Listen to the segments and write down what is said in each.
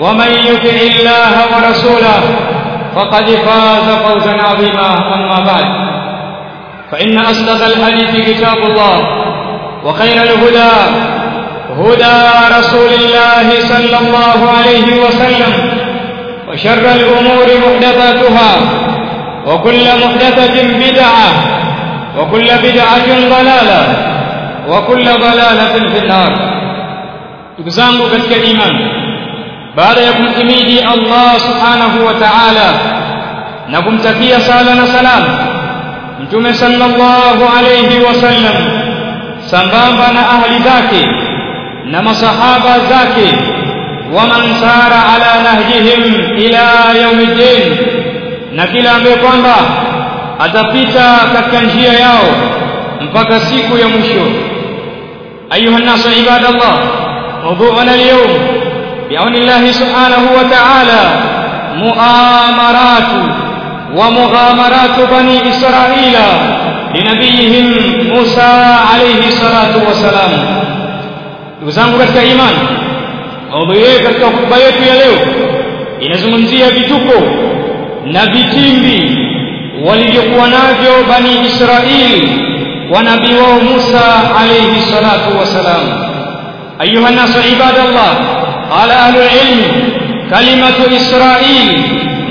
ومن يطع الله ورسوله فقد فاز فوزا عظيما أما بعد. فإن أصدق الحديث كتاب الله وخير الهدى هدى رسول الله صلى الله عليه وسلم وشر الأمور محدثاتها وكل محدثة بدعة وكل بدعة ضلالة وكل ضلالة في النار. Katika imani baada ya kumhimidi Allah subhanahu wa ta'ala na kumtakia sala na salam mtume sallallahu alayhi wasallam sambamba na ahli zake na masahaba zake waman sara ala nahjihim ila yaumiddin na kila ambaye kwamba atapita katika njia yao mpaka siku ya mwisho ayuha nasu ibadallah موضوعنا اليوم بعون الله سبحانه وتعالى مؤامرات ومغامرات بني إسرائيل لنبيهم موسى عليه الصلاة والسلام ndugu katika imani maudhui yetu katika hotuba yetu ya leo inazungumzia vituko na vitimbi walivyokuwa navyo bani israili wa nabii wao musa alaihi salatu wassalam الناس عباد الله قال أهل العلم كلمة إسرائيل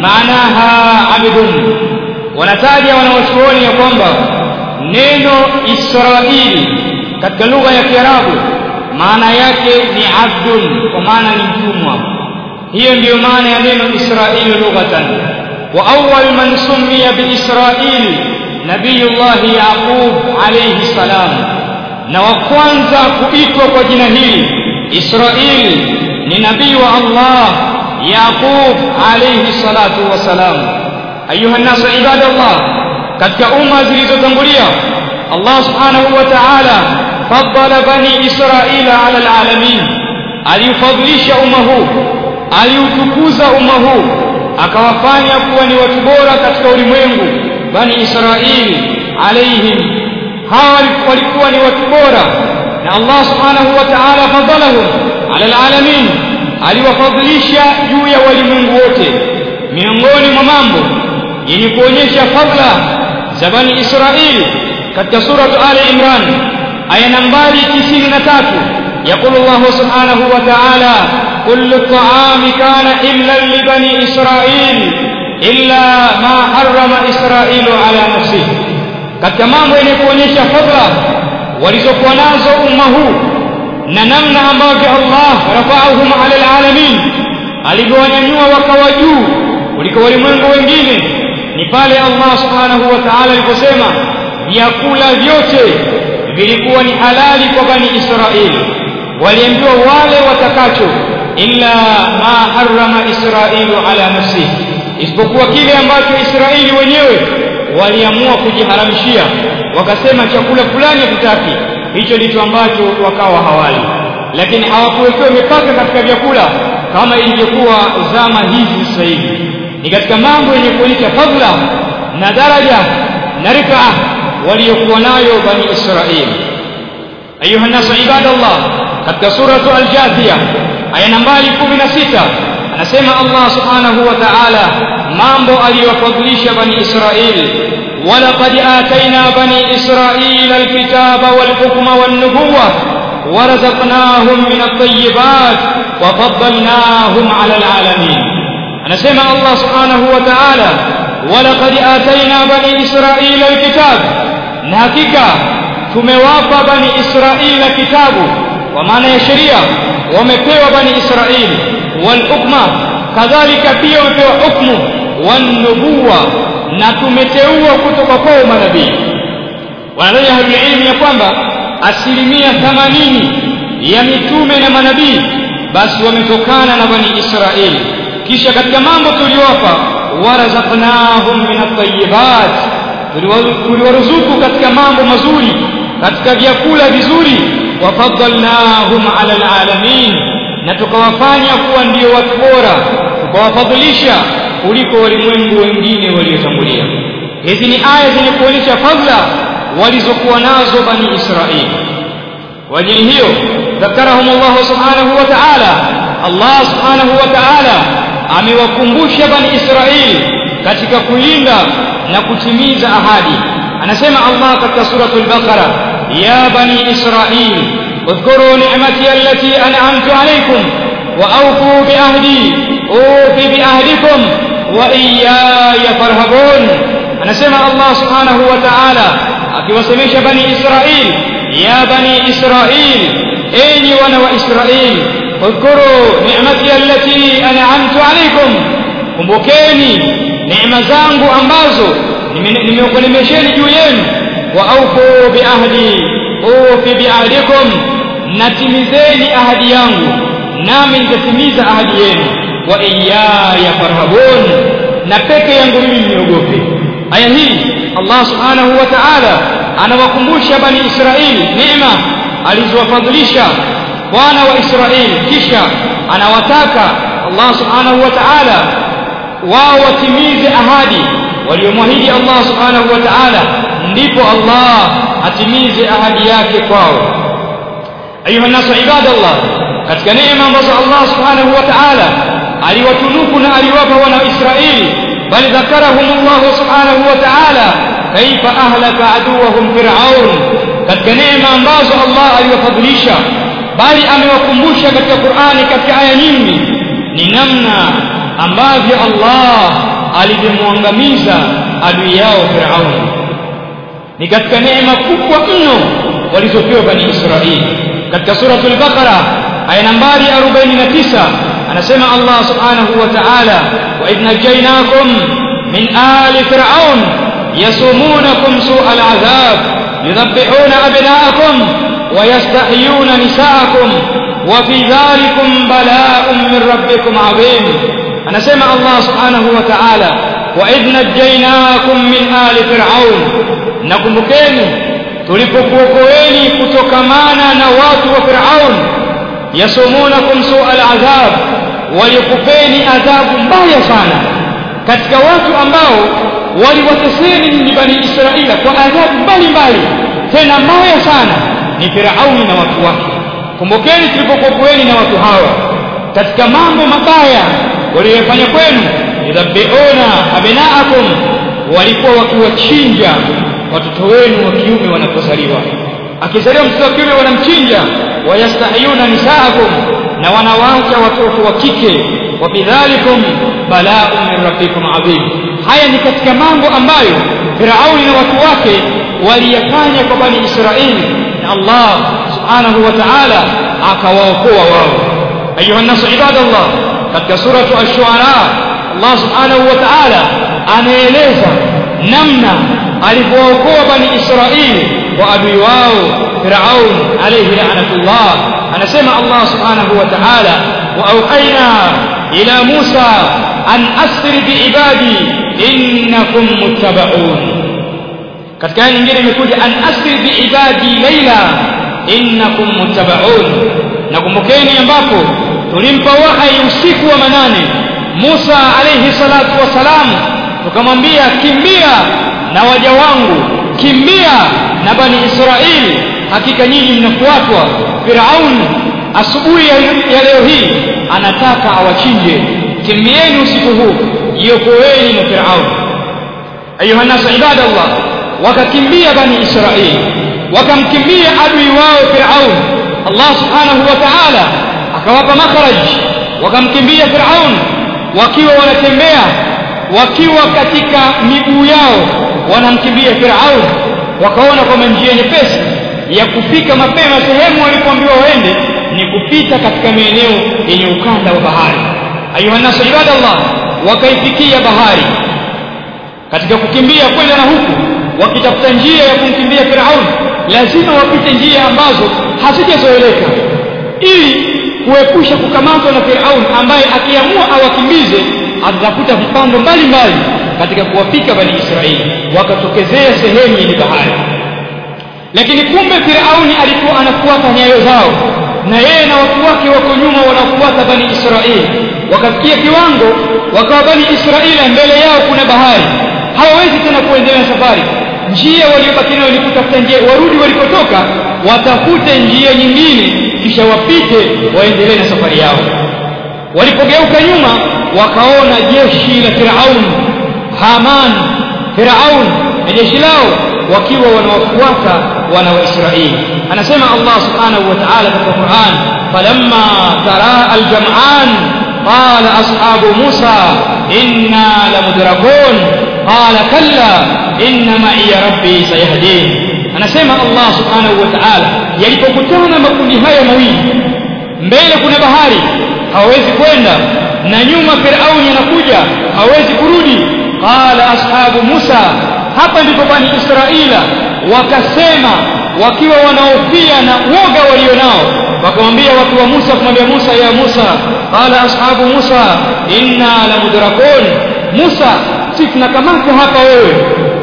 معناها عبد wanataja wanawachuoni ya kwamba neno israili katika lugha ya kiarabu maana yake ni abdun kwa maana ni mtumwa hiyo ndiyo maana ya neno israili lughatan wa awwal man summiya biisrail nabiyullahi yaqub alayhi salam na wa kwanza kuitwa kwa jina hili Israeli ni nabii wa Allah Yaqub alayhi salatu wasalam ayuha nasu ibadallah katika umma zilizotangulia Allah subhanahu wa ta'ala faddala bani Israila ala alalamin. Aliufadhilisha umma huu aliutukuza umma huu akawafanya kuwa ni watu bora katika ulimwengu bani Israili alaihim hawa walikuwa ni watu bora na Allah subhanahu wa ta'ala fadhalahum ala alalamin aliwafadhilisha juu ya walimwengu wote miongoni mwa mambo yenye kuonyesha fadla za bani Israili katika surat Ali Imran aya nambari 93 يقول الله سبحانه وتعالى كل الطعام كان إلا لبني إسرائيل إلا ما حرم إسرائيل على نفسه katika mambo yenye kuonyesha fadla walizokuwa nazo umma huu na namna ambavyo Allah rafaahum ala alalamin alivyowanyanyua wakawa juu kuliko walimwengu wengine ni pale Allah subhanahu wa ta'ala aliposema vyakula vyote vilikuwa ni halali kwa bani Israeli waliambiwa wale watakacho illa ma harrama Israilu ala nafsihi. Isipokuwa kile ambacho Israeli wenyewe waliamua kujiharamishia. Wakasema chakula fulani hatutaki hicho ndicho ambacho wakawa hawali lakini hawakuwekewa mipaka katika vyakula kama ilivyokuwa zama hizi sasa hivi ni katika mambo yenye kuonyesha fadhila na daraja na rifaa waliokuwa nayo bani Israili ayuha nasu ibadallah katika suratu al-Jathia aya nambari 16 anasema Allah subhanahu wa ta'ala mambo aliyowafadhilisha bani Israili ولقد آتينا بني إسرائيل الكتاب والحكم والنبوة ورزقناهم من الطيبات وفضلناهم على العالمين. أنا سمع الله سبحانه وتعالى. ولقد آتينا بني إسرائيل الكتاب. نهكك tumewapa bani israila kitabu kwa maana ya sheria wamepewa bani israili walhukma kadhalika pia wamepewa hukmu wannubuwa na tumeteua kutoka kwao manabii wanadai ahlulilmu ya kwamba asilimia thamanini ya mitume na manabii basi wametokana na bani israeli kisha katika mambo tuliowapa warazaknahum min atayibat tuliwaruzuku katika mambo mazuri katika vyakula vizuri wafadalnahum ala alalamin na tukawafanya kuwa ndio watu bora tukawafadhilisha kuliko walimwengu wengine waliotangulia hizi ni aya zenye kuonyesha fadla walizokuwa nazo bani israeli kwa ajili hiyo dhakarahum Allah subhanahu wa ta'ala Allah subhanahu wa ta'ala amewakumbusha bani israeli katika kulinda na kutimiza ahadi anasema Allah katika suratul baqara ya bani israil اذكروا نعمتي التي أنعمت عليكم وأوفوا بأهدي أوفي بأهدكم وإياي فارهبون. أنا سمع الله سبحانه وتعالى في وسميش بني إسرائيل يا بني إسرائيل إيني وأنا وإسرائيل اذكروا نعمتي التي أنعمت عليكم. كمبكيني نعم زانب أمبازو نميوكو نميشيني جويين وأوفوا بأهدي أوفي بأهدكم natimizeni ahadi yangu nami nitatimiza ahadi yenu. Wa iyaya farhabun na peke yangu mimi niogope. Aya hii Allah subhanahu wa ta'ala anawakumbusha bani Israeli neema alizowafadhilisha wana wa Israeli. Kisha anawataka Allah subhanahu wa ta'ala wao watimize ahadi. Waliomwahidi Allah subhanahu wa ta'ala ndipo Allah atimize ahadi yake kwao ayuha nasu ibadallah. Katika neema ambazo Allah subhanahu wa ta'ala aliwatunuku na aliwapa wana Israeli bali dhakarahum Allah subhanahu wa ta'ala kaifa ahlaka aduwahum fir'aun? Katika neema ambazo Allah aliwafadhilisha bali amewakumbusha katika Qur'ani katika aya nyingi ni namna ambavyo Allah alivyomwangamiza adui yao Firaun. Ni katika neema kubwa mno walizopewa bani Israeli katika suratul Baqara aya nambari 49 anasema Allah subhanahu wa ta'ala wa idh najaynakum min ali fir'aun yasumunakum su'al adhab yudhabbihuna abna'akum wa yastahyuna nisa'akum wa fi dhalikum bala'un min rabbikum 'azim anasema Allah subhanahu wa ta'ala wa idh najaynakum min ali fir'aun nakumbukeni tulipokuokoeni kutokamana na watu wa fir'aun yasumunakum su'al adhab walikupeni adhabu mbaya sana katika watu ambao waliwateseni ni bani Israila kwa adhabu mbalimbali tena mbaya sana ni Firauni na watu wake. Kumbukeni tulipokuokoeni na watu hawa katika mambo mabaya waliyofanya kwenu idhabiona abnaakum walikuwa wakiwachinja watoto wenu wa kiume wanapozaliwa akizaliwa mtoto wa kiume wanamchinja wayastahiyuna nisaakum na wanawacha watoto wa kike wa bidhalikum bala'un min rabbikum adhim haya ni katika mambo ambayo Firauni na watu wake waliyafanya kwa bani Israeli na Allah subhanahu wa ta'ala akawaokoa wao ayuha nasu ibadallah katika suratu ash-shu'ara Allah subhanahu wa ta'ala anaeleza namna alipookoa bani Israeli wa adui wao Firaun alayhi la'natullah anasema Allah subhanahu wa ta'ala wa auhayna ila Musa an asri biibadi innakum muttaba'un. Katika aya nyingine imekuja an asri biibadi laila innakum muttaba'un. Nakumbukeni ambapo tulimpa wahai usiku wa manane Musa alayhi salatu wasalam tukamwambia kimbia na waja wangu kimbia na bani israeli hakika nyinyi mnafuatwa firaun asubuhi ya leo hii anataka awachinje kimbieni usiku huu jiokoeni na firaun ayuha nasu ibadallah wakakimbia bani israeli wakamkimbia adui wao firaun allah subhanahu wa ta'ala akawapa makhraj wakamkimbia firaun wakiwa wanatembea wakiwa katika miguu yao wanamkimbia firaun. Wakaona kwamba njia nyepesi ya kufika mapema sehemu walipoambiwa waende ni kupita katika maeneo yenye ukanda wa bahari. Ayuhannasu ibada ibadallah wakaifikia bahari. Katika kukimbia kwenda na huku wakitafuta njia ya kumkimbia firaun lazima wapite njia ambazo hazijazoeleka. Ili kuepusha kukamatwa na firaun ambaye akiamua awakimbize atatafuta vipando mbalimbali katika kuwafika bani israeli wakatokezea sehemu yenye bahari. Lakini kumbe firauni alikuwa anafuata nyayo zao na yeye na watu wake wako nyuma wanafuata bani israeli. Wakafikia kiwango wakawa bani israeli mbele yao kuna bahari. Hawawezi tena kuendelea safari. Njia waliobaki nayo ni kutafuta njia. Warudi walikotoka watafute njia nyingine kisha wapite waendelee na safari yao. Walipogeuka nyuma wakaona jeshi la firaun haman firaun na jeshi lao wakiwa wanawafuata wana wa israeli anasema allah subhanahu wa ta'ala katika quran falamma tara aljam'an qala ashabu musa inna lamudrakun qala kalla inna ma'iya rabbi sayahdin anasema allah subhanahu wa ta'ala yalipokutana makundi haya mawili mbele kuna bahari hawawezi kwenda na nyuma firauni anakuja hawezi kurudi. Qala ashabu musa hapa ndipo bani israila wakasema wakiwa wanaofia na woga walio nao. Wakamwambia watu wa Musa kumwambia Musa ya Musa. Qala ashabu Musa inna la mudrakun. Musa sisi tunakamata hapa wewe?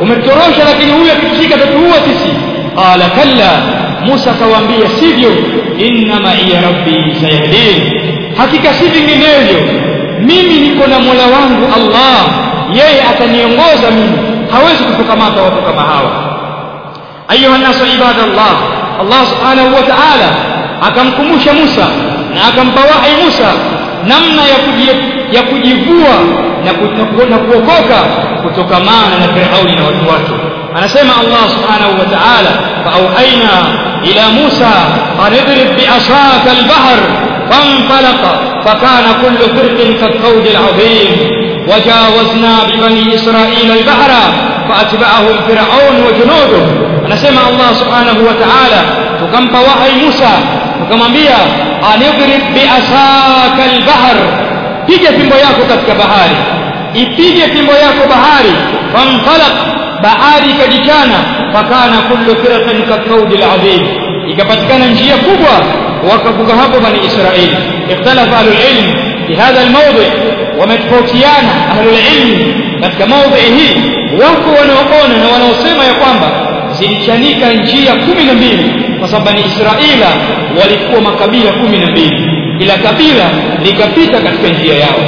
Umetorosha lakini huyu akitushika tatuua sisi. Qala kalla. Musa akawaambia sivyo. Inna ma'iya rabbi sayahdin hakika si vinginevyo mimi niko na Mola wangu Allah yeye ataniongoza mimi hawezi kutukamata watu kama hawa ayuha nasu ibadallah Allah subhanahu wa ta'ala akamkumbusha Musa na akampa wahi Musa namna ya ya kujivua na, ku, na, ku, na kuokoka kutokamana na Firauni na watu wake anasema Allah subhanahu wa ta'ala فأوحينا إلى موسى أن اضرب بعصاك البحر فانطلق فكان كل فرق كالفوج العظيم. وجاوزنا ببني إسرائيل البحر فأتبعهم فرعون وجنوده. أنا سمع الله سبحانه وتعالى. وكم فوحي موسى وكم أنبيا أن يضرب بأساك البحر. تيجي في مبياكو كتك بحاري تيجي في مبياكو بحاري. فانطلق بحاري كجيكانا فكان كل فرق كالفوج العظيم. إذا بدكنا نجيا كبوة wakavuka hapo bani Israeli ikhtalafa ahlul ilm fi hadha almawdi wametofautiana ahlul ilm katika mawdhi hii. Wako wanaoona na wanaosema ya kwamba zilichanika njia kumi na mbili kwa sababu bani Israila walikuwa makabila kumi na mbili. Kila kabila likapita katika njia yao.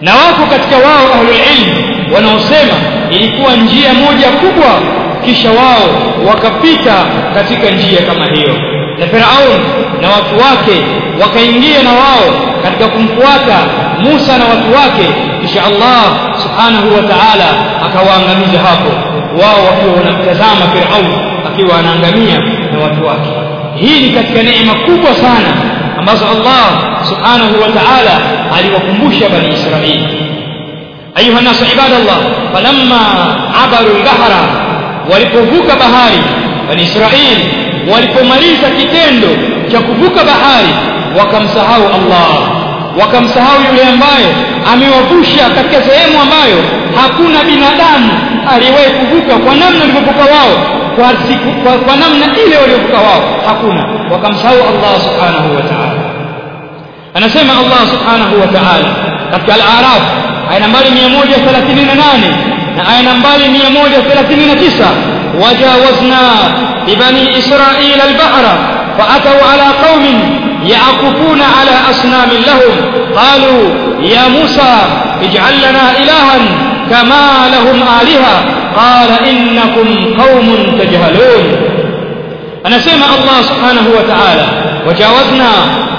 Na wako katika wao ahlul ilm wanaosema ilikuwa njia moja kubwa kisha wao wakapita katika njia kama hiyo na Firaun na watu wake wakaingia na wao katika kumfuata Musa na watu wake kisha Allah subhanahu wa ta'ala akawaangamiza hapo wao wakiwa wanamtazama Firaun akiwa anaangamia na watu wake. Hii ni katika neema kubwa sana ambazo Allah subhanahu wa ta'ala aliwakumbusha bani Israili. Ayuha nasu ibadallah falamma abaru al-bahra walipovuka bahari bani Israili walipomaliza kitendo cha kuvuka bahari wakamsahau Allah. Wakamsahau yule ambaye amewavusha katika sehemu ambayo hakuna binadamu aliyewahi kuvuka kwa namna walivyovuka wao kwa, siku, kwa, kwa namna ile waliovuka wao hakuna. Wakamsahau Allah subhanahu wa ta'ala. Anasema Allah subhanahu wa ta'ala katika al-Araf aya nambari 138 na aya nambari 139 وجاوزنا ببني إسرائيل البحر فأتوا على قوم يعقفون على أصنام لهم. قالوا يا موسى اجعل لنا إلها كما لهم آلهة. قال إنكم قوم تجهلون. أنا سمع الله سبحانه وتعالى وجاوزنا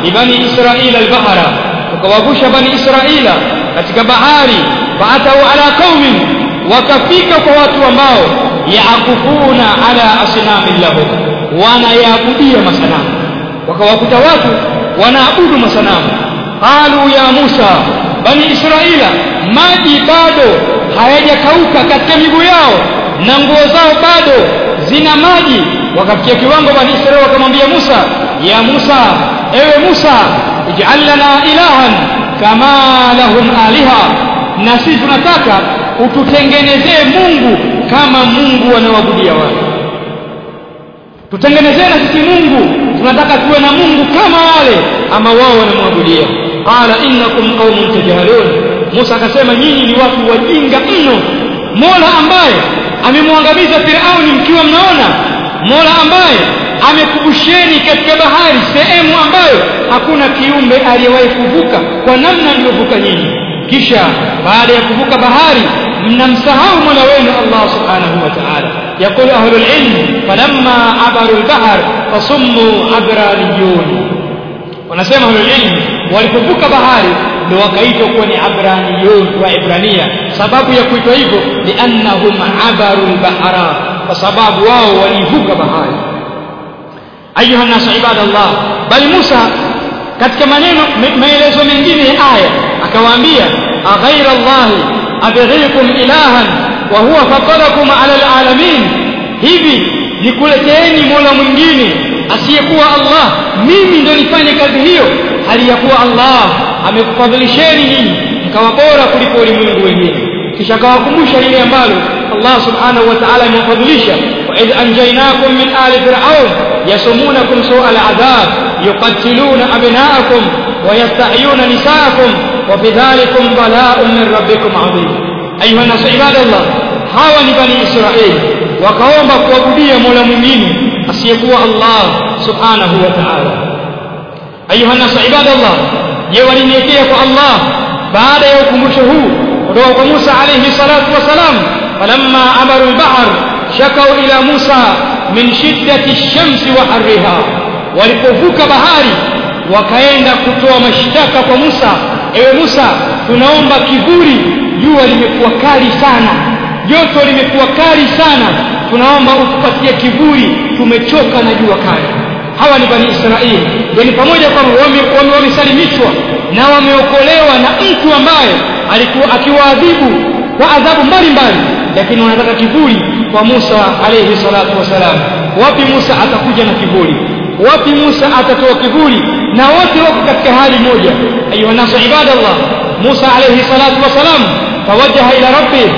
ببني إسرائيل البحر. وقوابوش بني إسرائيل فتك بحاري فأتوا على قوم وكفيك قوات وماو yaakufuna ala asnamin lahum wanayaabudia masanamu. Wakawakuta watu wanaabudu masanamu. Qalu ya Musa bani Israila maji bado hayajakauka katika miguu yao na nguo zao bado zina maji. Wakafikia kiwango bani Israila wakamwambia Musa ya Musa ewe Musa ij'al lana ilahan kama lahum aliha. Na sisi tunataka ututengenezee Mungu kama Mungu anawabudia wao. tutengenezee na sisi Mungu. Tunataka tuwe na Mungu kama wale ama wao wanamwabudia. Qala innakum qaumun tajhalun. Musa akasema nyinyi ni watu wajinga mno. Mola ambaye amemwangamiza Firauni mkiwa mnaona. Mola ambaye amekubusheni katika bahari sehemu ambayo hakuna kiumbe aliyewahi kuvuka kwa namna mlivyovuka nyinyi. Kisha baada ya kuvuka bahari Mola wenu Allah subhanahu wa ta'ala يقول أهل العلم فلما عبروا البحر فصموا ahlul ilm walipovuka bahari ndio wakaitwa kuwa ni abraniyun wa ibrania sababu ya kuitwa hivyo liannahum abaru albahara kwa sababu wao walivuka bahari ayuha nasu ibadallah bali Musa katika maneno maelezo mengine ya aya akawaambia aghaira Allah abghikum ilahan wa huwa fatalakum ala alalamin hivi nikuleteeni mola mwingine asiyekuwa Allah mimi ndo nifanye kazi hiyo hali ya kuwa Allah amekufadhilisheni nyinyi mkawa bora kuliko ulimwengu wengine kisha akawakumbusha lile ambalo Allah subhanahu wa ta'ala amewafadhilisha wa idh anjaynakum min ali fir'aun yasumunakum su'al adhab yuqatiluna abna'akum wa yastahyuna nisa'akum وبذلكم بلاء من ربكم عظيم. أيها الناس عباد الله حاول بني إسرائيل وقومك وقبي مولى مؤمن أسيقوا الله سبحانه وتعالى. أيها الناس عباد الله يولين يكيف الله بعد يوكم شهو ودوق موسى عليه الصلاة والسلام فلما أمروا البحر شكوا إلى موسى من شدة الشمس وحرها ولقفوك بهاري وكيندا كتوى مشتاكا فموسى موسى ewe Musa tunaomba kivuli jua limekuwa kali sana. Joto limekuwa kali sana. Tunaomba utupatie kivuli tumechoka na jua kali. Hawa ni bani Israeli. Yani pamoja kwamba wamesalimishwa na wameokolewa na mtu ambaye alikuwa akiwaadhibu kwa adhabu mbalimbali lakini wanataka kivuli kwa Musa alayhi salatu wasalam wapi Musa atakuja na kivuli wapi Musa atatoa kivuli na wote wako katika hali moja ayuha nasu ibadallah Musa alayhi salatu wasalam tawajaha ila rabbih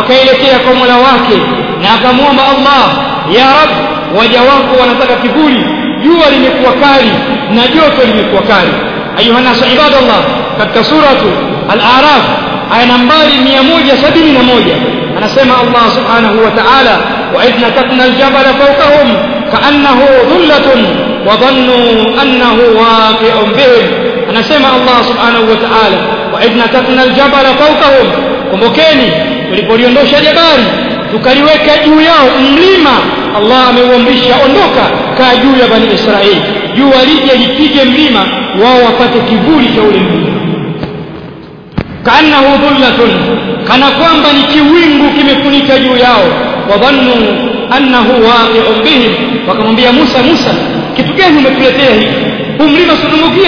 akaelekea kwa Mola wake na akamwomba Allah ya rab waja wako wanataka kivuli jua limekuwa kali na joto limekuwa kali ayuha nasu ibadallah katika suratu al-a'raf aya nambari 171 anasema Allah subhanahu wa ta'ala wa idh natakna al-jabala fawqahum ka'annahu dhullatun dhannu annahu waqi'un bihim anasema Allah subhanahu wa ta'ala wa idh natakna al-jabala fawqahum kumbukeni tulipoliondosha jabali tukaliweka juu yao mlima Allah ameuamrisha ondoka kaa juu ya bani Israeli jua lije lipige mlima wao wapate kivuli cha ule mlima kaannahu dhullatun kana kwamba ni kiwingu kimefunika juu yao wadhannu annahu waqi'un bihim wakamwambia Musa Musa kitu gani umetuletea hivi huu mlima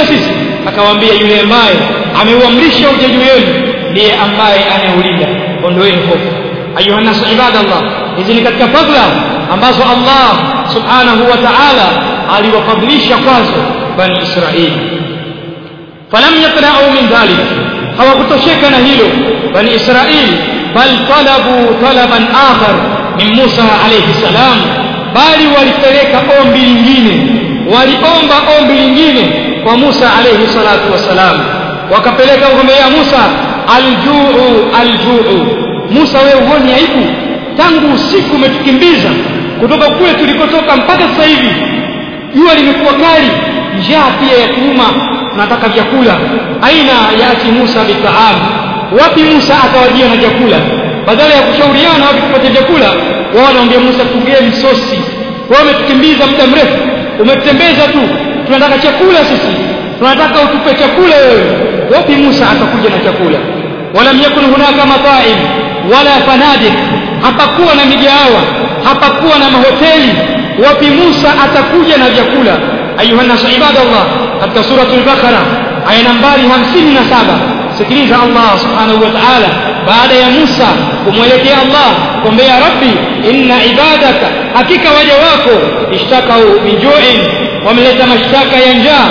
sisi akawaambia yule ambaye ameuamrisha uje juu yenu ndiye ambaye anayeulinda ondoeni hofu ayuha nasu ibadallah hizi ni katika fadla ambazo Allah subhanahu wa ta'ala aliwafadhilisha kwazo bani Israeli falam yaqna'u min dhalik hawakutosheka na hilo bani Israeli bal talabu talaban akhar min Musa alayhi salam bali walipeleka ombi lingine waliomba ombi lingine kwa Musa alayhi salatu wasalam wakapeleka ngombe ya Musa aljuu aljuu. Musa wewe uone aibu? Tangu usiku umetukimbiza kutoka kule tulikotoka mpaka sasa hivi. Jua limekuwa kali njaa pia ya kuuma nataka vyakula. Aina yati Musa bitaam. Wapi Musa akawajia na chakula badala ya kushauriana wapi tupate chakula wao wanaambia Musa tugee msosi wao wametukimbiza muda mrefu umetembeza tu tunataka chakula sisi tunataka utupe chakula wewe wapi Musa atakuja na chakula walam yakun hunaka mata'im wala fanadik hapakuwa na migahawa hapakuwa na mahoteli wapi Musa atakuja na vyakula ayuha nasu ibadallah katika suratul baqara aya nambari 57 sikiliza Allah subhanahu wa ta'ala baada ya Musa kumwelekea Allah kumbea rabbi inna ibadaka hakika waja wako ishtakau min ju'in wameleta mashtaka ya njaa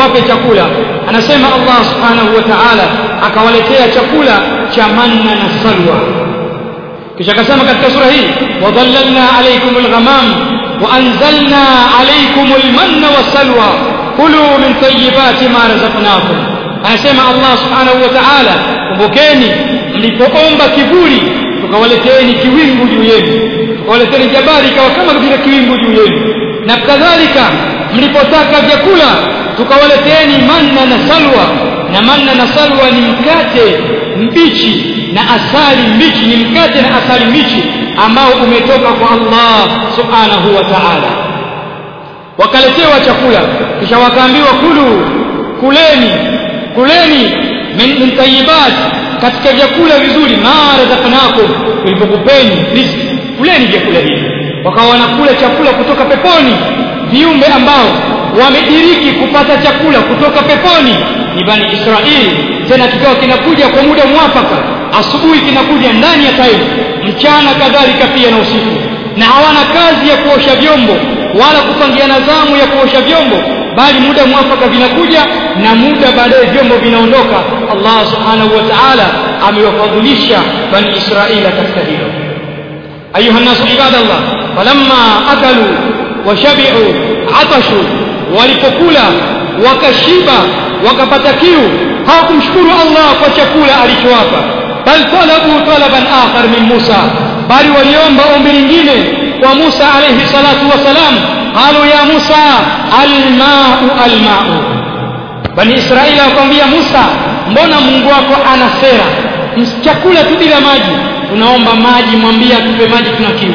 wape chakula anasema Allah subhanahu wa ta'ala akawaletea chakula cha manna na salwa kisha akasema katika sura hii wadhallalna alaykum alghamam wa anzalna alaykum almanna wasalwa kulu min tayyibati ma razaqnakum anasema Allah subhanahu wa ta'ala kumbukeni mlipoomba kivuli tukawaleteeni kiwingu juu yenu. Tukawaleteni jabali ikawa kama vile kiwingu juu yenu. Na kadhalika mlipotaka vyakula tukawaleteeni manna na salwa. Na manna na salwa ni mkate mbichi na asali mbichi. Ni mkate na asali mbichi ambao umetoka kwa Allah subhanahu wa ta'ala. Wakaletewa chakula kisha wakaambiwa kulu kuleni kuleni min, tayyibat katika vyakula vizuri za panako tulipokupeni riziki. Kuleni vyakula hivi. Wakawa wanakula chakula kutoka peponi. Viumbe ambao wamediriki kupata chakula kutoka peponi ni bani Israeli tena kikawa kinakuja kwa muda mwafaka. Asubuhi kinakuja ndani ya taifa. Mchana kadhalika pia na usiku. Na hawana kazi ya kuosha vyombo wala kupangiana zamu ya kuosha vyombo bali muda mwafaka vinakuja na muda baadaye vyombo vinaondoka Allah subhanahu wa ta'ala amewafadhilisha bani Israeli katika hilo ayuha nasu ibadallah falamma akalu washabi'u atashu walipokula wakashiba wakapata kiu hawakumshukuru Allah kwa chakula alichowapa bal talabu talaban akhar min Musa bali waliomba ombi lingine kwa Musa alayhi salatu wasalam qalu ya Musa alma'u alma'u. Bani Israeli wakamwambia Musa mbona Mungu wako ana sera? Chakula tu bila maji. Tunaomba maji mwambie atupe maji tuna kiu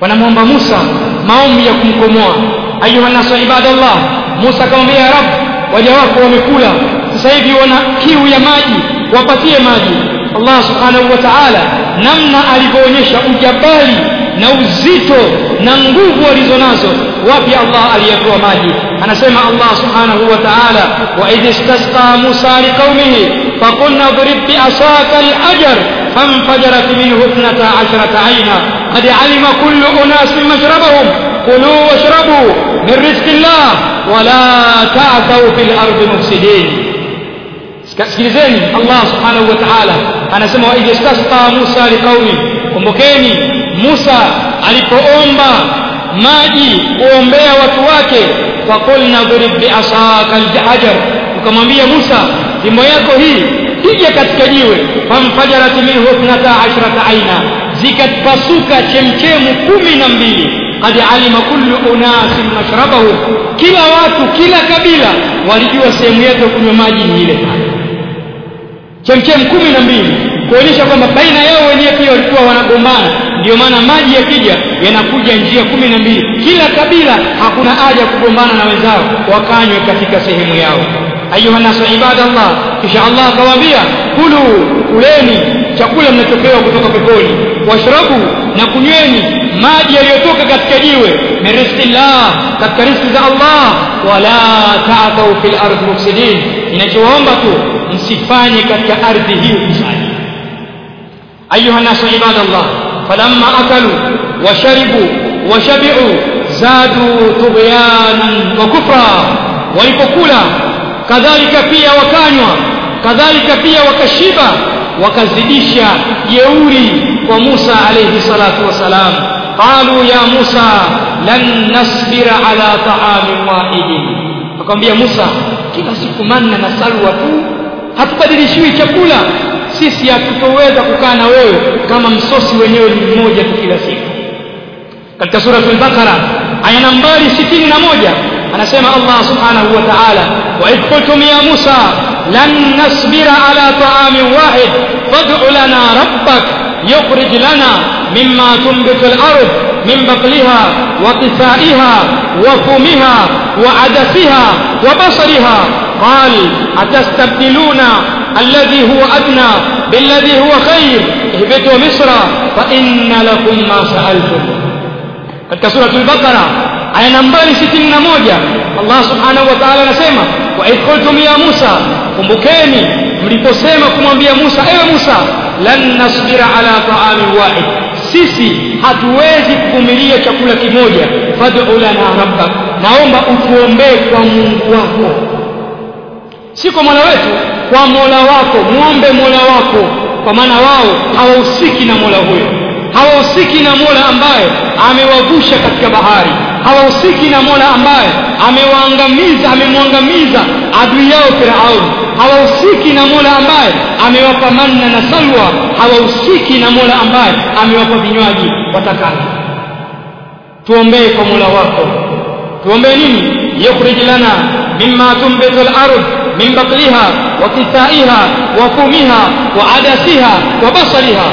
wanamwomba Musa maombi ya kumkomoa. Ayuha nasu ibadallah Musa akamwambia ya Rabb waja wako wamekula. Sasa hivi wana kiu ya maji wapatie maji. Allah subhanahu wa ta'ala namna alivyoonyesha ujabali na uzito na nguvu alizonazo wapi Allah aliyatoa maji anasema Allah subhanahu wa ta'ala wa idh istasqa Musa liqaumihi faqulna idrib bi asaka al-ajar فانفجرت منه اثنتا عشرة عينا قد علم كل أناس مشربهم كلوا واشربوا من رزق الله ولا تعثوا في الأرض مفسدين sikilizeni Allah subhanahu wa ta'ala anasema wa idh istasqa Musa liqaumi kumbukeni Musa alipoomba maji kuombea watu wake faqulna dhrib bi'asaka al-hajar. Ukamwambia Musa jimbo yako hii piga katika jiwe famfajarat minhu ithnata ashrata aina zikapasuka chemchemu kumi na mbili. Qad alima kullu unasin mashrabahu. Kila watu kila kabila walijua sehemu yake kunywa maji ni ile chemchemu kumi na mbili. Kuonyesha kwamba baina yao wenyewe pia walikuwa wanagombana ndio maana maji yakija yanakuja njia kumi na mbili. Kila kabila hakuna haja ya kugombana na wenzao wakanywe katika sehemu yao. Ayuha nasu ibadallah kisha Allah akawaambia kulu kuleni chakula mnachopewa kutoka peponi. Washrabu na kunyweni maji yaliyotoka katika jiwe. Min rizqillah katika rizqi za Allah. Wala ta'thaw fi lardi mufsidin. Inachowaomba tu msifanye katika ardhi hiyo ufisadi ayuha nasu ibadallah falamma akalu washaribu washabi'u zadu tughyanan wa kufra walipokula kadhalika pia wakanywa kadhalika pia wakashiba wakazidisha jeuri kwa Musa alayhi salatu wasalam qalu ya Musa lan nasbira ala ta'amin wahidin akamwambia Musa kila siku manna na salwa tu hatubadilishiwi chakula sisi hatutoweza kukaa na wewe kama msosi wenyewe ni mmoja tu kila siku katika sura al-Baqara aya nambari 61 anasema Allah subhanahu wa ta'ala wa idh ya Musa lan nasbira ala ta'amin wahid fad'u lana rabbak yukhrij lana mimma tunbitu al-ard min baqliha wa qithaiha wa fumiha wa adasiha wa basariha atastabdiluna alladhi huwa adna billadhi huwa khair ihbitu misra fa inna lakum ma sa'altum katika sura al-baqara aya nambari 61 Allah subhanahu wa ta'ala anasema wa idh qultum ya Musa kumbukeni mliposema kumwambia Musa ewe Musa lan nasbira ala ta'amin wahid sisi hatuwezi kuvumilia chakula kimoja fad'u lana rabbak naomba utuombee kwa Mungu wako si kwa Mola wetu kwa Mola wako muombe Mola wako kwa maana wao hawahusiki na Mola huyo. Hawahusiki na Mola ambaye amewavusha katika bahari. Hawahusiki na Mola ambaye amewaangamiza amemwangamiza adui yao Firaun. Hawahusiki na Mola ambaye amewapa manna na salwa. Hawahusiki na Mola ambaye amewapa vinywaji watakana tuombee kwa Mola wako. Tuombee nini? Yukhrij lana mimma tumbitu al-ard min batliha wa kisaiha wa fumiha wa adasiha wa basariha.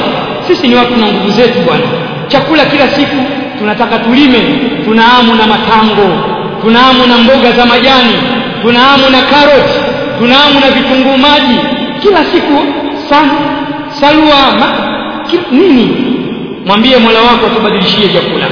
Sisi ni watu na nguvu zetu bwana. Chakula kila siku tunataka tulime. Tunaamu na matango tunaamu na mboga za majani tunaamu na karoti tunaamu na vitunguu maji. Kila siku san, salwa ma, ki, nini? Mwambie mola wako atubadilishie chakula.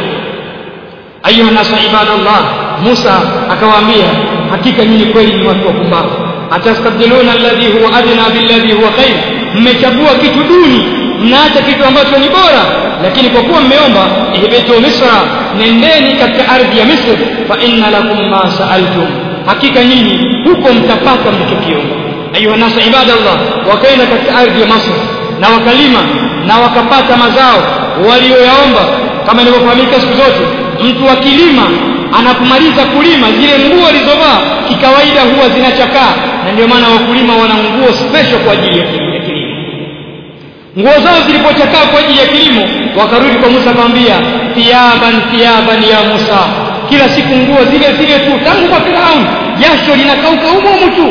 Ayuha nasu ibadallah Musa akawaambia hakika nyinyi kweli ni watu wapumbavu atastabdiluna alladhi huwa adna billadhi huwa khair mmechagua kitu duni mnaacha kitu ambacho ni bora. Lakini kwa kuwa mmeomba ihbitu misra nendeni katika ardhi ya misri. Fa inna lakum ma saaltum. Hakika nyinyi huko mtapata mlichokiomba. Ayuha nasa ibadallah wakaenda katika ardhi ya misri na wakalima na wakapata mazao walioyaomba. Kama ilivyofahamika siku zote mtu akilima anapomaliza kulima zile nguo alizovaa kikawaida huwa zinachakaa na ndio maana wakulima wana nguo special kwa ajili ya kilimo. Nguo zao zilipochakaa kwa ajili ya kilimo wakarudi kwa Musa akamwambia thiaban thiaban ya Musa. Kila siku nguo zile zile tu tangu kwa Firaun jasho linakauka humo humo tu.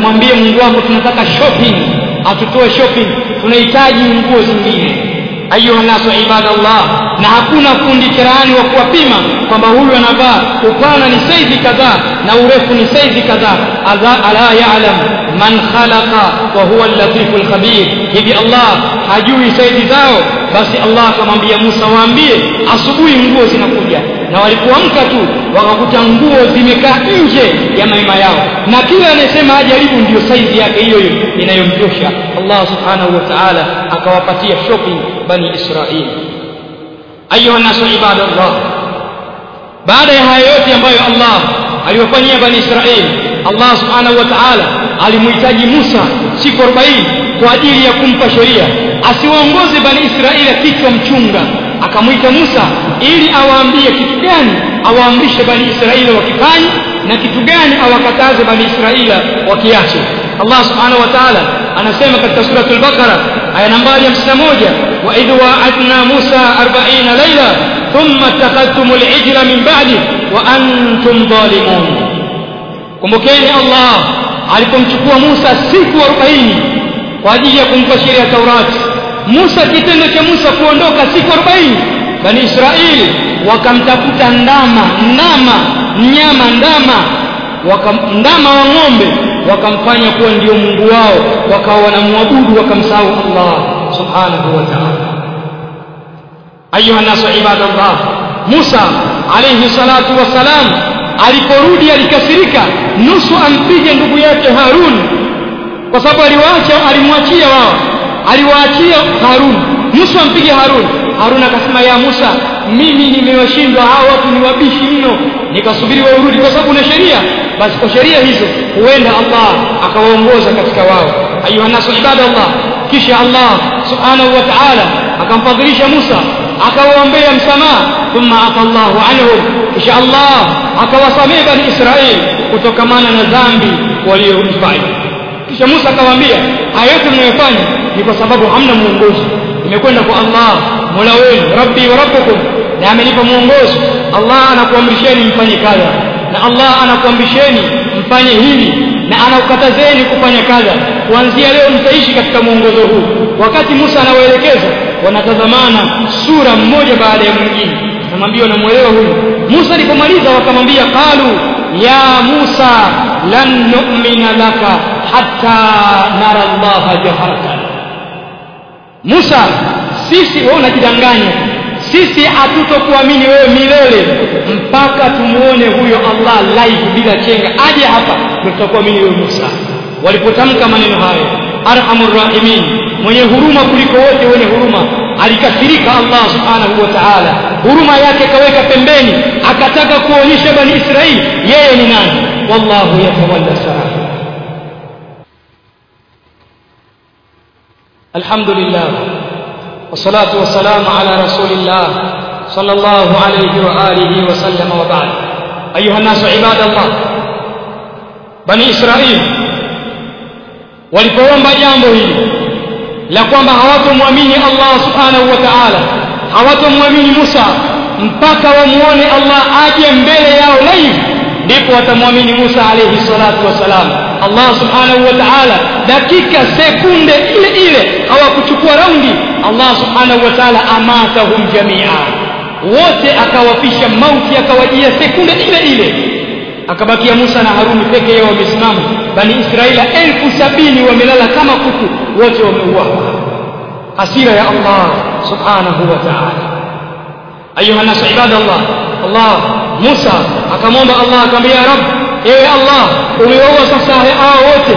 Mwambie Mungu wako tunataka shopping. Atutoe shopping. Tunahitaji nguo zingine ayuha nasu ibadallah na hakuna fundi cherehani wa kuwapima kwamba huyu anavaa upana ni saizi kadhaa na urefu ni saizi kadhaa ala ya'lam man khalaqa wa huwa al-latifu al-khabir hivi Allah hajui saizi zao basi Allah akamwambia Musa waambie asubuhi nguo zinakuja na walipoamka tu wakakuta nguo zimekaa nje ya maima yao. Na kila anayesema ajaribu ndiyo saizi yake hiyo hiyo inayomtosha Allah subhanahu wa ta'ala akawapatia shopping bani Israili ayuha nasu ibadallah. Baada ya haya yote ambayo Allah aliwafanyia bani Israeli Allah subhanahu wa ta'ala alimhitaji Musa siku 40 kwa ajili ya kumpa sheria. Asiwaongoze bani Israeli kichwa mchunga akamwita Musa ili awaambie kitu gani awaamrishe bani Israeli wakifanye na kitu gani awakataze bani Israeli wakiache Allah subhanahu wa ta'ala anasema katika suratul Baqara aya nambari 51 wa idh wa'adna Musa 40 layla thumma ittakhadhtumul ijla min ba'di wa antum zalimun kumbukeni Allah alipomchukua Musa siku 40 kwa ajili ya kumpa sheria Taurati Musa kitendo cha Musa kuondoka siku 40 Bani Israeli wakamtafuta ndama ndama mnyama ndama. Waka, ndama wa ng'ombe wakamfanya kuwa ndio Mungu wao. Wakawa wanamwabudu wakamsahau Allah subhanahu wa ta'ala. Ayuha nasu ibadallah. Musa alayhi salatu wassalam aliporudi alikasirika nusu ampige ndugu yake Harun. Kwa sababu aliwaacha alimwachia wao aliwaachia Harun. Musa ampige Harun. Harun akasema ya Musa mimi nimewashindwa hao watu ni wabishi mno. Nikasubiri waurudi kwa sababu na sheria. Basi kwa sheria hizo huenda Allah akawaongoza katika wao. Ayuha nasu ibadallah. Kisha Allah subhanahu wa ta'ala akamfadhilisha Musa akawaombea msamaha. Thumma afallahu anhum. Kisha Allah akawasamehe bani Israeli kutokamana na dhambi walioifanya kisha Musa akawaambia haya yote mnayofanya ni kwa sababu hamna mwongozo nimekwenda kwa Allah Mola wenu Rabbi wa Rabbukum na amenipa mwongozo. Allah anakuamrisheni mfanye kadha na Allah anakuamrisheni mfanye hili na anaukatazeni kufanya kadha. Kuanzia leo mtaishi katika mwongozo huu. Wakati Musa anawaelekeza wanatazamana sura mmoja baada ya mwingine. Namwambia namuelewa huyu? Musa alipomaliza wakamwambia qalu ya Musa lan nu'mina laka hatta nara Allah jaharatan Musa sisi wewe unajidanganya sisi hatutokuamini wewe milele mpaka tumuone huyo Allah live bila chenga. Aje hapa tutakuamini wewe Musa. Walipotamka maneno hayo arhamur rahimin mwenye huruma kuliko wote wenye huruma alikasirika Allah subhanahu wa ta'ala. Huruma yake kaweka pembeni akataka kuonyesha bani Israeli yeye ni nani? Wallahu yatawalla sarah alhamdulillah والصلاة والسلام على رسول الله صلى الله عليه وآله وسلم وبعد أيها الناس عباد الله بني إسرائيل walipoomba jambo hili la kwamba hawatomwamini Allah subhanahu wa ta'ala hawatomwamini Musa mpaka wamuone Allah aje mbele yao live ndipo watamwamini Musa alayhi salatu wasalam Allah subhanahu wa ta'ala dakika sekunde ile ile hawakuchukua raundi Allah subhanahu wa ta'ala amatahum jamia wote akawafisha mauti akawajia sekunde ile ile akabakia Musa na Haruni peke yao wamesimama bani Israila elfu sabini wamelala kama kuku wote wameuawa hasira ya Allah subhanahu wa ta'ala ayuha nas ibadallah Allah Musa akamwomba Allah akamwambia ya Rabb ewe Allah umewaua sasa hao wote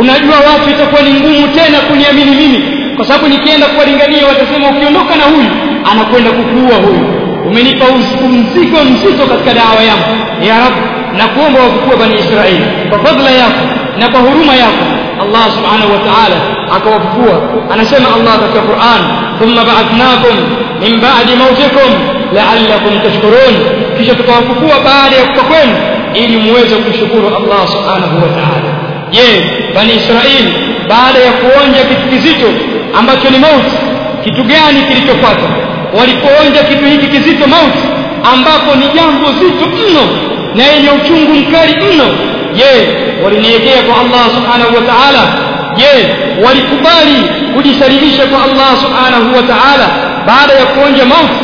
unajua watu itakuwa ni ngumu tena kuniamini mimi kwa sababu nikienda kuwalingania watasema ukiondoka na huyu anakwenda kukuua huyu umenipa mzigo mzito katika dawa yangu ya Rabb na kuomba wakukua bani Israeli kwa fadhila yako na kwa huruma yako Allah subhanahu wa ta'ala akawafufua anasema Allah katika Qur'an thumma ba'athnakum min ba'di mautikum la'allakum tashkurun kisha tukawafufua baada ya kufa kwenu ili muweze kumshukuru Allah subhanahu wa ta'ala je bani Israeli baada ya kuonja kitu kizito ambacho ni mauti kitu gani kilichofuata walipoonja kitu hiki kizito mauti ambapo ni jambo zito mno na yenye uchungu mkali mno je walinyenyekea kwa Allah subhanahu wa ta'ala je walikubali kujisalimisha kwa Allah subhanahu wa ta'ala baada ya kuonja mauti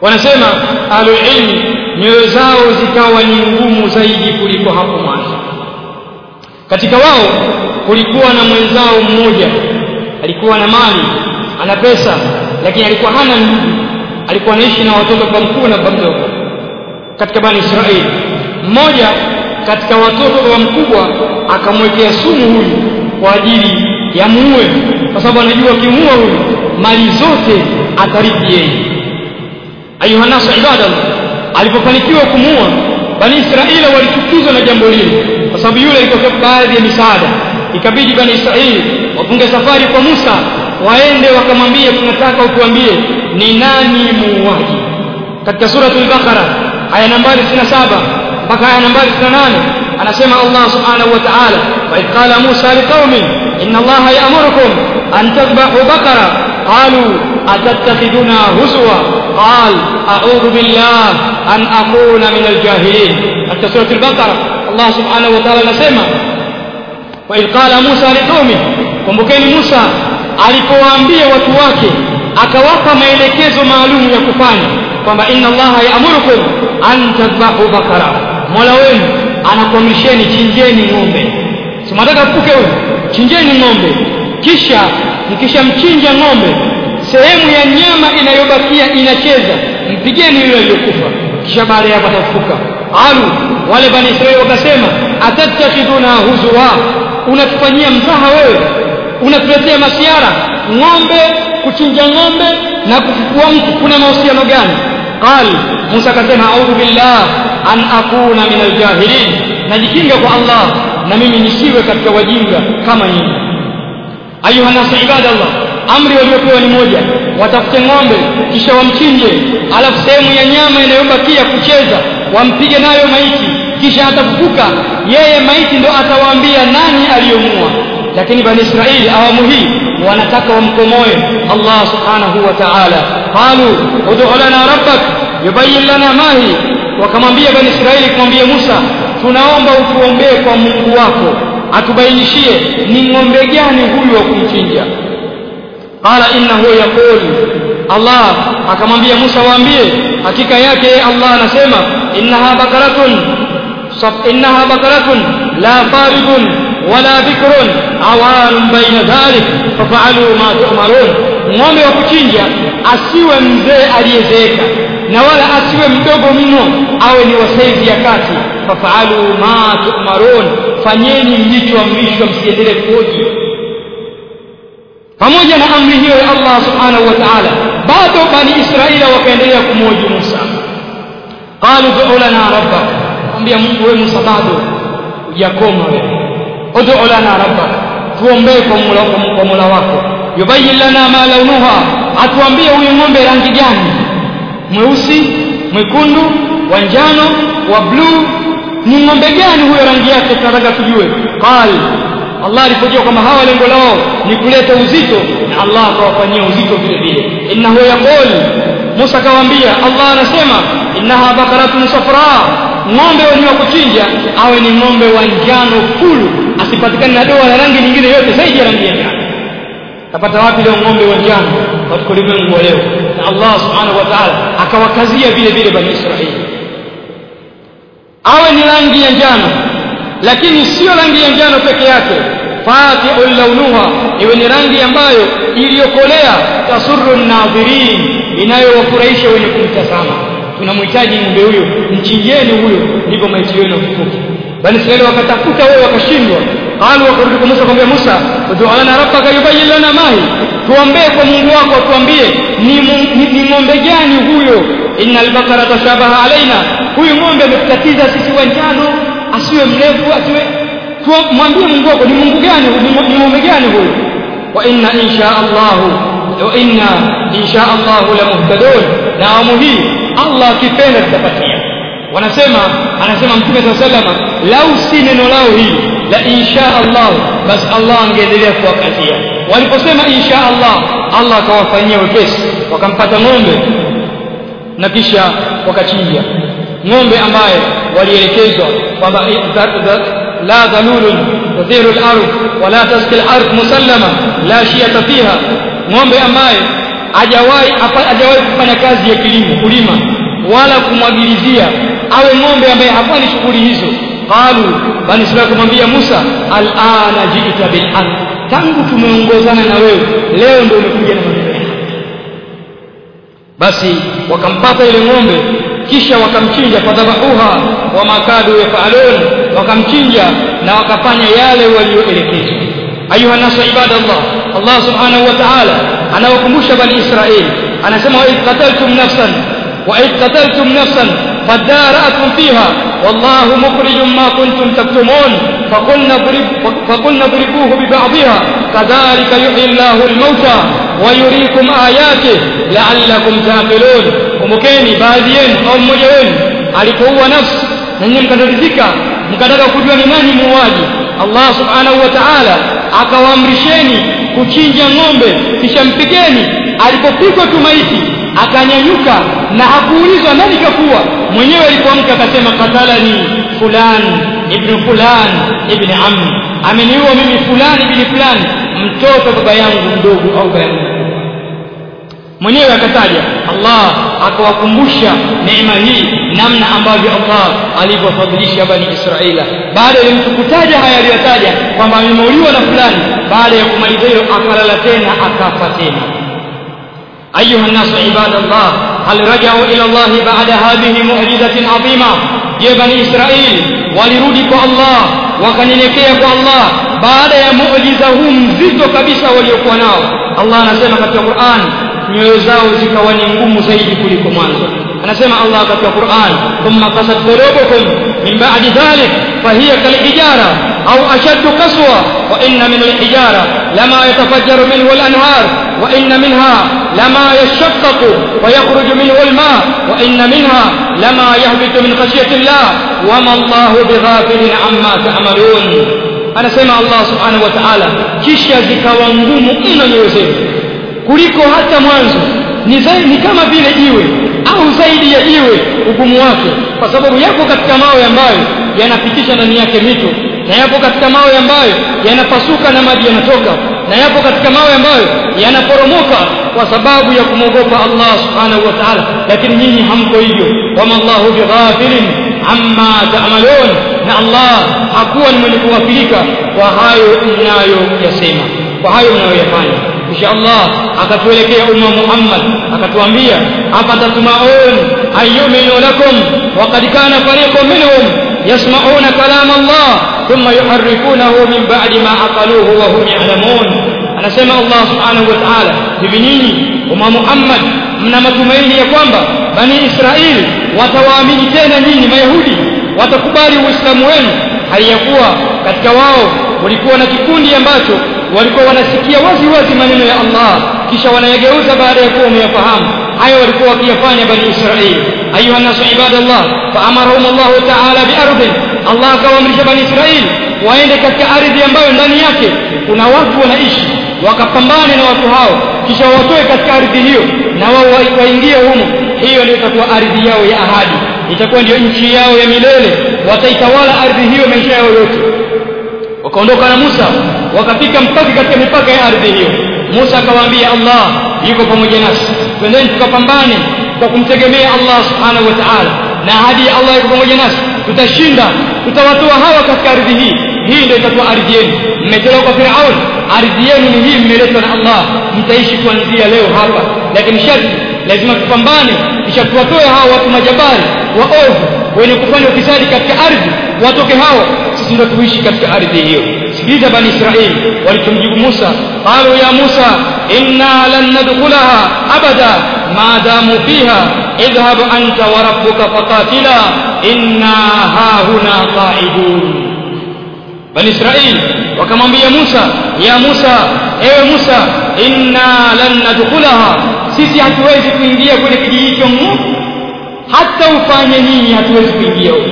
wanasema ahlulilmi nyoyo zao zikawa ni ngumu zaidi kuliko hapo mwanzo. Katika wao kulikuwa na mwenzao mmoja alikuwa na mali ana pesa lakini alikuwa hana ndugu alikuwa anaishi na watoto kwa mkuu na kwa mdogo. Katika bani Israeli mmoja katika watoto wa mkubwa akamwekea sumu huyu kwa ajili ya muue kwa sababu anajua kimuua huyu mali zote atarithi yeye ayuha nasu ibadallah alipofanikiwa kumuua bani Israeli walichukizwa na jambo lile kwa sababu yule alikuwa baadhi ya misaada ikabidi bani Israeli wafunge safari kwa Musa waende wakamwambie tunataka utuambie ni nani muuaji katika suratul baqara aya nambari 67 mpaka aya nambari 68 anasema Allah subhanahu wa ta'ala wa idh qala Musa liqaumi inna Allah ya'murukum an tadhbahu baqara qalu atattakhiduna huzwa qal اعوذ بالله an akuna من الجاهلين. حتى سوره البقره الله سبحانه وتعالى نسمع واذ anasema موسى لقومه kumbukeni Musa alipowaambia watu wake akawapa maelekezo maalum ya kufanya kwamba inna allaha yaamurukum an tadhbahu bakara mola wenu anakuamrisheni chinjeni ng'ombe. Simataka kukuke wewe chinjeni ng'ombe. Kisha mkishamchinja ng'ombe sehemu ya nyama inayobakia inacheza mpigeni yule aliyokufa kisha baada ya atafufuka alu wale bani israeli wakasema atattakhiduna huzwa unatufanyia mzaha wewe unatuletea masiara ng'ombe kuchinja ng'ombe na kufufua mtu kuna mahusiano gani qal Musa akasema a'udhu billah an akuna min aljahilin najikinga kwa Allah na mimi nisiwe katika wajinga kama nyinyi ayuha nasu ibadallah amri waliopewa ni moja watafute ng'ombe kisha wamchinje. Alafu sehemu ya nyama inayobakia kucheza wampige nayo maiti kisha atafufuka. Yeye maiti ndo atawaambia nani aliyomua. Lakini bani israeli awamu hii wanataka wamkomoe Allah subhanahu wa ta'ala. Qalu ud'u lana rabbak yubayyin lana ma hi wakamwambia bani israeli kumwambia musa tunaomba utuombee kwa mungu wako atubainishie ni ng'ombe gani huyu wa kumchinja qala innahu yaqul. Allah akamwambia musa waambie hakika yake allah anasema innaha bakaratun innaha bakaratun la faridun wala bikrun awanun baina dhalik fafaalu ma tu'marun. Ng'ombe wa kuchinja asiwe mzee aliyezeeka na wala asiwe mdogo mno awe ni wa saizi ya kati fafaalu ma tu'marun fanyeni mlichoamrishwa msiendelee kuoji pamoja na amri hiyo ya Allah subhanahu wa ta'ala bado bani israila wakaendelea kumhoji Musa. Qalu du'u lana rabbak. Ambia Mungu wewe Musa bado hujakoma wewe. Ud'u lana rabbak. Tuombee kwa Mola wako kwa Mola wako. Yubayyin lana ma launuha. Atuambie huyu ng'ombe rangi gani? Mweusi mwekundu wa njano wa bluu ni ng'ombe gani huyo rangi yake? Tunataka tujue. Qal Allah alipojua kwamba hawa lengo lao ni kuleta uzito na Allah akawafanyia uzito vile vile. Innahu yaqul Musa kawaambia Allah anasema innaha bakaratun safra ng'ombe wenye kuchinja awe ni ng'ombe wa njano kulu asipatikane na doa la rangi nyingine yote zaidi ya rangi ya njano. Tapata wapi leo ng'ombe wa njano? Katika ulimwengu leo. Na Allah subhanahu wa ta'ala akawakazia vile vile bani Israeli. Awe ni rangi ya njano lakini sio rangi ya njano peke yake fatiul launuha. Iwe ni rangi ambayo iliyokolea tasurru nadhirin inayowafurahisha wenye kumtazama. Tunamhitaji ng'ombe huyo mchinjeni huyo ndipo maiti yenu yafufuke bali Israeli wakatafuta wao wakashindwa. Qalu wakarudi kwa Musa kumwambia Musa ud'u lana rabbaka yubayyin lana mahi. Tuombee kwa Mungu wako tuambie ni, ni, ni ng'ombe gani huyo? Innal bakara tashabaha alaina huyu ng'ombe ametutatiza sisi wanjano asiwe mrefu asiwe mwambie Mungu wako ni Mungu gani ni ng'ombe gani huyo wa inna insha Allah wa inna insha Allah la muhtadun na awamu hii Allah akipenda tutapatia wanasema anasema mtume saa salama lau si neno lao hili la insha Allah basi Allah angeendelea kuwakatia waliposema insha Allah Allah akawafanyia wepesi wakampata ng'ombe na kisha wakachinja ng'ombe ambaye walielekezwa kwamba la ذلول tudhiru الارض ولا تسقي الارض مسلمه لا la shiata fiha ng'ombe ambaye hajawahi hajawahi kufanya kazi ya kilimo kulima wala kumwagilizia awe ng'ombe ambaye hafanyi shughuli hizo. Qalu bani Israeli kumwambia Musa al'ana ji'ta bil haq tangu tumeongozana na wewe leo ndio umekuja na maneno basi wakampata ile ng'ombe kisha wakamchinja fadhabahuha wa makadu yafalun wakamchinja na wakafanya yale walioelekezwa ayuha nasu ibadallah Allah subhanahu wa ta'ala anawakumbusha bani Israeli anasema wa qataltum nafsan wa qataltum nafsan فادارأتم فيها والله مخرج ما كنتم تكتمون فقلنا اضربوه ببعضها كذلك يحيي الموتى wayurikum ayati la'allakum taqilun. Kumbukeni baadhi yenu au mmoja wenu alipoua nafsi na nyinyi mkatatizika mkataka kujua ni nani muuaji. Allah subhanahu wa ta'ala akawaamrisheni kuchinja ng'ombe kisha mpigeni alipopikwa tu maiti akanyanyuka na hakuulizwa nani kakuwa mwenyewe alipoamka akasema katalani fulan ibn fulan ibn ammi. Ameniua mimi fulani ibn fulani mtoto baba yangu mdogo au baba yangu. Mwenyewe akataja Allah akawakumbusha neema hii namna ambavyo Allah alivyofadhilisha bani Israila. Baada ya mtu kutaja haya aliyotaja kwamba amemuuliwa na fulani baada ya kumaliza hiyo akalala tena akafa tena. ايها الناس عباد hal rajau ila الى الله بعد هذه adhima je bani بني walirudi kwa Allah wakanyenyekea kwa Allah? بعد يا معجزة هم زيتو kabisa waliokuwa nao Allah anasema katika Qur'an nyoyo zao zikawa ni ngumu zaidi kuliko mwanzo anasema Allah katika Qur'an thumma qasat qulubukum min ba'di dhalik fahiya kalhijara au ashaddu qaswa wa inna min alhijara lama yatafajjaru minhu alanhar wa inna minha lama yashaqqaqu wa yakhruju minhu alma wa inna minha lama yahbitu min khashyati Allah wama Allahu bighafilin amma ta'malun anasema Allah subhanahu wa ta'ala kisha zikawa ngumu mno nyoyo zenu kuliko hata mwanzo ni zaidi kama vile jiwe au zaidi ya jiwe ugumu wake kwa sababu yapo katika mawe ambayo yanapitisha ndani yake mito na yapo katika mawe ambayo yanapasuka na maji yanatoka na yapo katika mawe ambayo yanaporomoka kwa sababu ya kumwogopa Allah subhanahu wa ta'ala lakini nyinyi hamko hivyo wama Allahu bighafilin amma ta'malun na Allah hakuwa ni mwenye kughafilika kwa hayo mnayoyasema kwa hayo mnayoyafanya kisha Allah akatuelekea umma Muhammad akatuambia afatatmaun ayyuminu lakum waqad kana fariqun minhum yasma'una kalam Allah thumma yuharrifunahu min ba'di ma aqaluhu wa hum ya'lamun anasema Allah subhanahu wa ta'ala hivi nyinyi umma Muhammad mna matumaini ya kwamba bani Israeli watawaamini tena nyinyi mayahudi watakubali uislamu wenu. Haiyakuwa katika wao walikuwa na kikundi ambacho walikuwa wanasikia wazi wazi maneno ya Allah kisha wanayageuza baada ya kuwa wameyafahamu. Hayo walikuwa wakiyafanya bani Israeli ayuha nasu ibadallah faamarahum Allah ta'ala biardhin Allah akawaamrisha bani Israeli waende katika ardhi ambayo ndani yake kuna watu wanaishi wakapambane na watu hao kisha watoe katika ardhi hiyo na wao waingie humo. Hiyo ndio itakuwa ardhi yao ya ahadi itakuwa ndio nchi yao ya milele wataitawala ardhi hiyo maisha yao yote wakaondoka na Musa wakafika mpaka katika mipaka ya ardhi hiyo Musa akawaambia Allah yuko pamoja nasi twendeni tukapambane kwa kumtegemea Allah subhanahu wa ta'ala na ahadi ya Allah yuko pamoja nasi tutashinda tutawatoa hawa katika ardhi hii hii ndio itakuwa ardhi yenu mmetoka kwa Firaun ardhi yenu ni hii mmeletwa na Allah mtaishi kuanzia leo hapa lakini sharti lazima tupambane kisha tuwatoe hawa watu majabari waovu wenye kufanya ufisadi katika ardhi watoke hawa sisi ndio tuishi katika ardhi hiyo sikiliza bani israeli walichomjibu Musa qalu ya Musa inna lan nadkhulaha abada ma damu fiha idhhab anta wa rabbuka faqatila inna hahuna qa'idun bani israeli wakamwambia Musa ya Musa ewe Musa inna lan nadkhulaha sisi hatuwezi kuingia kwenye kijiji hicho hata ufanye nini hatuwezi kuingia huko.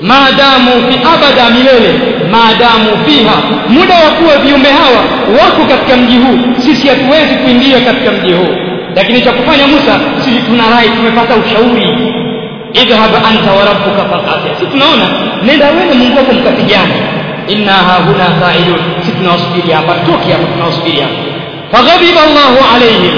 Maadamu fi abada milele maadamu fiha. Muda wa kuwa viumbe hawa wako katika mji huu. Sisi hatuwezi kuingia katika mji huu. Lakini cha kufanya Musa sisi tuna rai tumepata ushauri. Idhhab anta wa rabbuka faqatil sisi tunaona nenda wewe Mungu wako mkapigana inna hahuna qa'idun sisi tunawasubiri hapa toki hapa tunawasubiri hapa. Faghadiba Allahu alayhim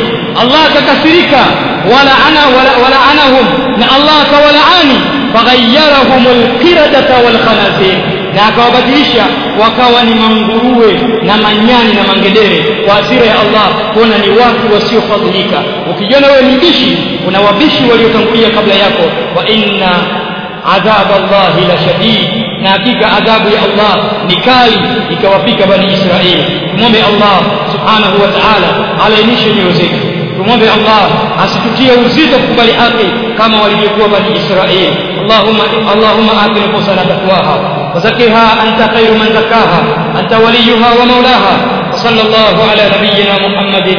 Wala anahum na Allah akawalaani faghayyarahum alqiradata wal khanazir na akawabadilisha wakawa ni manguruwe na manyani na mangedere kwa asira ya Allah kuona ni watu wasiofadhilika ukijiona wewe mbishi kuna wabishi waliotangulia kabla yako wa inna adhab Allah la shadid na hakika adhabu ya Allah ni kali ikawafika bani Israeli tumwombe Allah subhanahu wa ta'ala alainishe nyoyo zetu tumwombe Allah asitutie uzito kukubali haki kama walivyokuwa bani Israeli Allahumma Allahumma ati nufusana taqwaha wa zakkiha anta khairu man zakkaha anta waliyuha wa maulaha wa sallallahu ala nabiyyina Muhammadin